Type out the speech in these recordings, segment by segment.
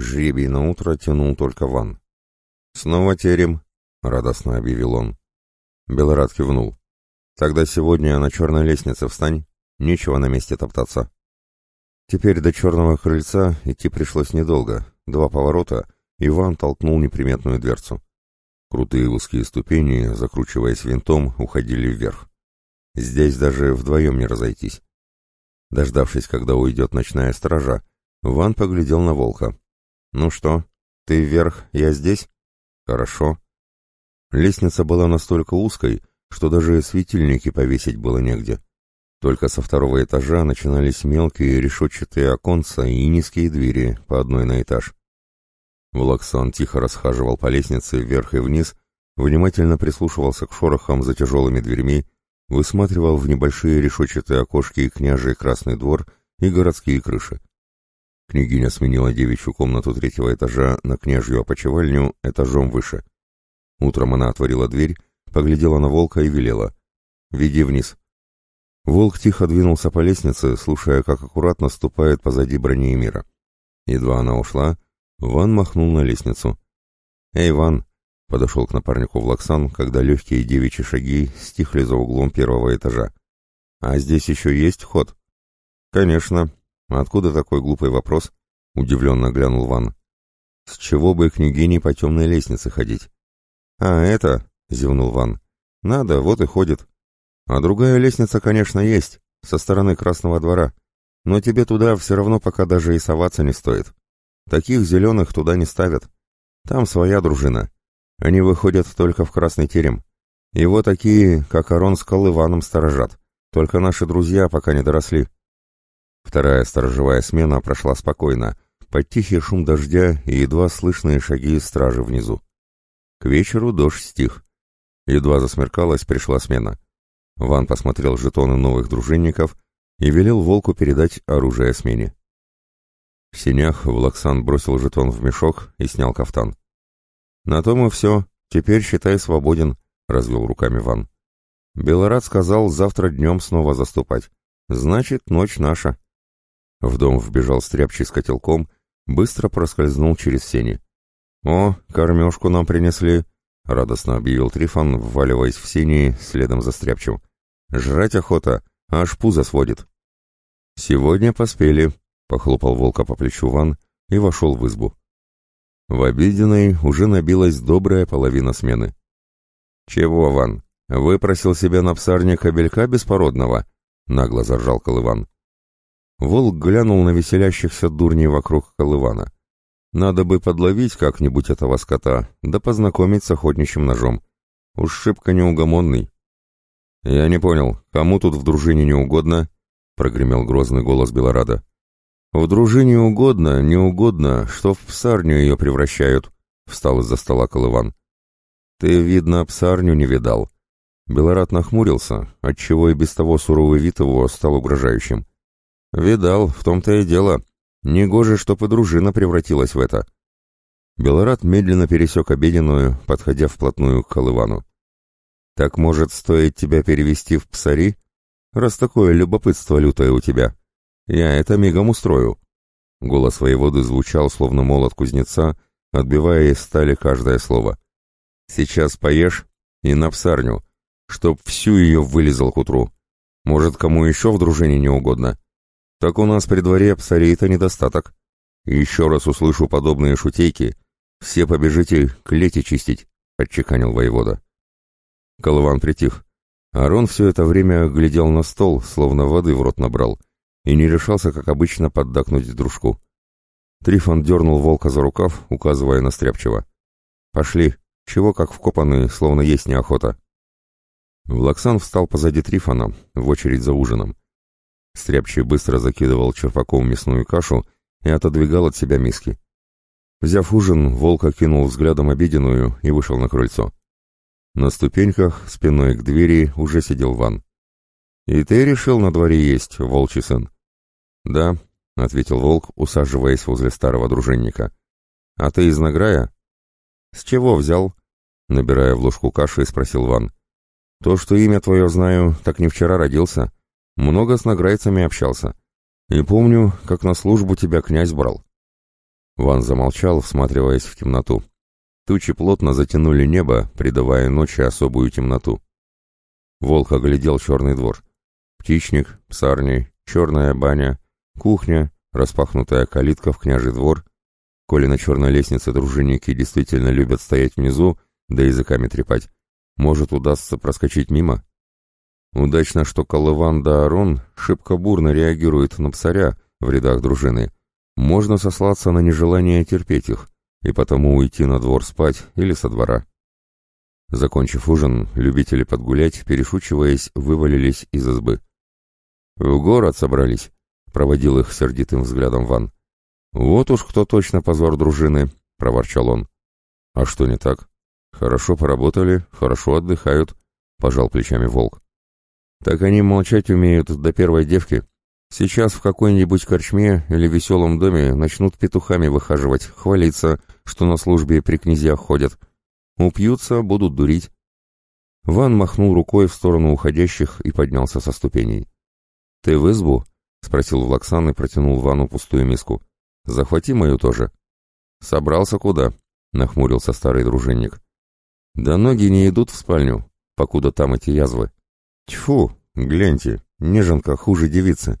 жребий на утро тянул только Ван. «Снова терем», — радостно объявил он. Белорад кивнул. «Тогда сегодня на черной лестнице встань, нечего на месте топтаться». Теперь до черного крыльца идти пришлось недолго, два поворота, Иван толкнул неприметную дверцу. Крутые узкие ступени, закручиваясь винтом, уходили вверх. Здесь даже вдвоем не разойтись. Дождавшись, когда уйдет ночная стража, Ван поглядел на волка. «Ну что, ты вверх, я здесь?» «Хорошо». Лестница была настолько узкой, что даже светильники повесить было негде. Только со второго этажа начинались мелкие решетчатые оконца и низкие двери, по одной на этаж. Влаксан тихо расхаживал по лестнице вверх и вниз, внимательно прислушивался к шорохам за тяжелыми дверьми, высматривал в небольшие решетчатые окошки княжий Красный двор и городские крыши. Княгиня сменила девичью комнату третьего этажа на княжью опочивальню этажом выше. Утром она отворила дверь, поглядела на волка и велела. «Веди вниз». Волк тихо двинулся по лестнице, слушая, как аккуратно ступает позади брони мира. Едва она ушла, Ван махнул на лестницу. «Эй, Ван!» — подошел к напарнику Влаксан, когда легкие девичьи шаги стихли за углом первого этажа. «А здесь еще есть ход?» «Конечно», «Откуда такой глупый вопрос?» — удивленно глянул Ван. «С чего бы княгине по темной лестнице ходить?» «А, это...» — зевнул Ван. «Надо, вот и ходит. А другая лестница, конечно, есть, со стороны Красного двора. Но тебе туда все равно пока даже и соваться не стоит. Таких зеленых туда не ставят. Там своя дружина. Они выходят только в Красный терем. Его такие, как Арон с Колываном, сторожат. Только наши друзья пока не доросли. Вторая сторожевая смена прошла спокойно, под тихий шум дождя и едва слышные шаги стражи внизу. К вечеру дождь стих. Едва засмеркалась, пришла смена. Ван посмотрел жетоны новых дружинников и велел волку передать оружие смене. В синях Влаксан бросил жетон в мешок и снял кафтан. «На том и все. Теперь, считай, свободен», — развел руками Ван. Белорад сказал завтра днем снова заступать. «Значит, ночь наша». В дом вбежал стряпчий с котелком, быстро проскользнул через сени. «О, кормежку нам принесли!» — радостно объявил Трифон, вваливаясь в сени следом за стряпчим. «Жрать охота, аж пузо сводит». «Сегодня поспели», — похлопал волка по плечу Ван и вошел в избу. В обеденной уже набилась добрая половина смены. «Чего, Ван, выпросил себе на псарня кобелька беспородного?» — нагло заржал Колыван. Волк глянул на веселящихся дурней вокруг колывана. Надо бы подловить как-нибудь этого скота, да познакомить с охотничьим ножом. Уж шибко неугомонный. «Я не понял, кому тут в дружине не угодно?» — прогремел грозный голос Белорада. «В дружине угодно, не угодно, что в псарню ее превращают», — встал из-за стола Колыван. «Ты, видно, псарню не видал». Белорад нахмурился, отчего и без того суровый вид его стал угрожающим. «Видал, в том-то и дело. Негоже, чтоб и дружина превратилась в это». Белорат медленно пересек обеденную, подходя вплотную к Колывану. «Так, может, стоит тебя перевести в псари? Раз такое любопытство лютое у тебя. Я это мигом устрою». Голос воеводы звучал, словно молот кузнеца, отбивая из стали каждое слово. «Сейчас поешь и на псарню, чтоб всю ее вылезал к утру. Может, кому еще в дружине не угодно?» Так у нас при дворе псарей-то недостаток. Еще раз услышу подобные шутейки, все побежите клети чистить, — отчеканил воевода. Колыван притих. Арон все это время глядел на стол, словно воды в рот набрал, и не решался, как обычно, поддакнуть дружку. Трифон дернул волка за рукав, указывая на Стряпчева. «Пошли, чего как вкопанные, словно есть неохота». Влаксан встал позади Трифона, в очередь за ужином. Стряпчий быстро закидывал черпаком мясную кашу и отодвигал от себя миски. Взяв ужин, волк окинул взглядом обеденную и вышел на крыльцо. На ступеньках, спиной к двери, уже сидел Ван. «И ты решил на дворе есть, волчий сын?» «Да», — ответил волк, усаживаясь возле старого дружинника. «А ты из награя?» «С чего взял?» — набирая в ложку каши, спросил Ван. «То, что имя твое знаю, так не вчера родился. Много с награйцами общался. И помню, как на службу тебя князь брал. Ван замолчал, всматриваясь в темноту. Тучи плотно затянули небо, придавая ночи особую темноту. Волк оглядел черный двор. Птичник, псарни, черная баня, кухня, распахнутая калитка в княжий двор. Коли на черной лестнице дружинники действительно любят стоять внизу, да языками трепать, может, удастся проскочить мимо? Удачно, что Колыван да Арон шибко бурно реагируют на псаря в рядах дружины. Можно сослаться на нежелание терпеть их, и потому уйти на двор спать или со двора. Закончив ужин, любители подгулять, перешучиваясь, вывалились из избы. «В город собрались», — проводил их сердитым взглядом Ван. «Вот уж кто точно позор дружины», — проворчал он. «А что не так? Хорошо поработали, хорошо отдыхают», — пожал плечами волк. «Так они молчать умеют до первой девки. Сейчас в какой-нибудь корчме или веселом доме начнут петухами выхаживать, хвалиться, что на службе при князьях ходят. Упьются, будут дурить». Ван махнул рукой в сторону уходящих и поднялся со ступеней. «Ты в избу?» — спросил Влаксан и протянул Вану пустую миску. «Захвати мою тоже». «Собрался куда?» — нахмурился старый дружинник. «Да ноги не идут в спальню, покуда там эти язвы». «Тьфу, гляньте, неженка хуже девицы».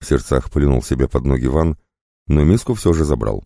В сердцах плюнул себе под ноги Ван, но миску все же забрал.